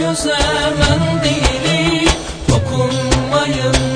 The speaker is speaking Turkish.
göze mendili Dokunmayın.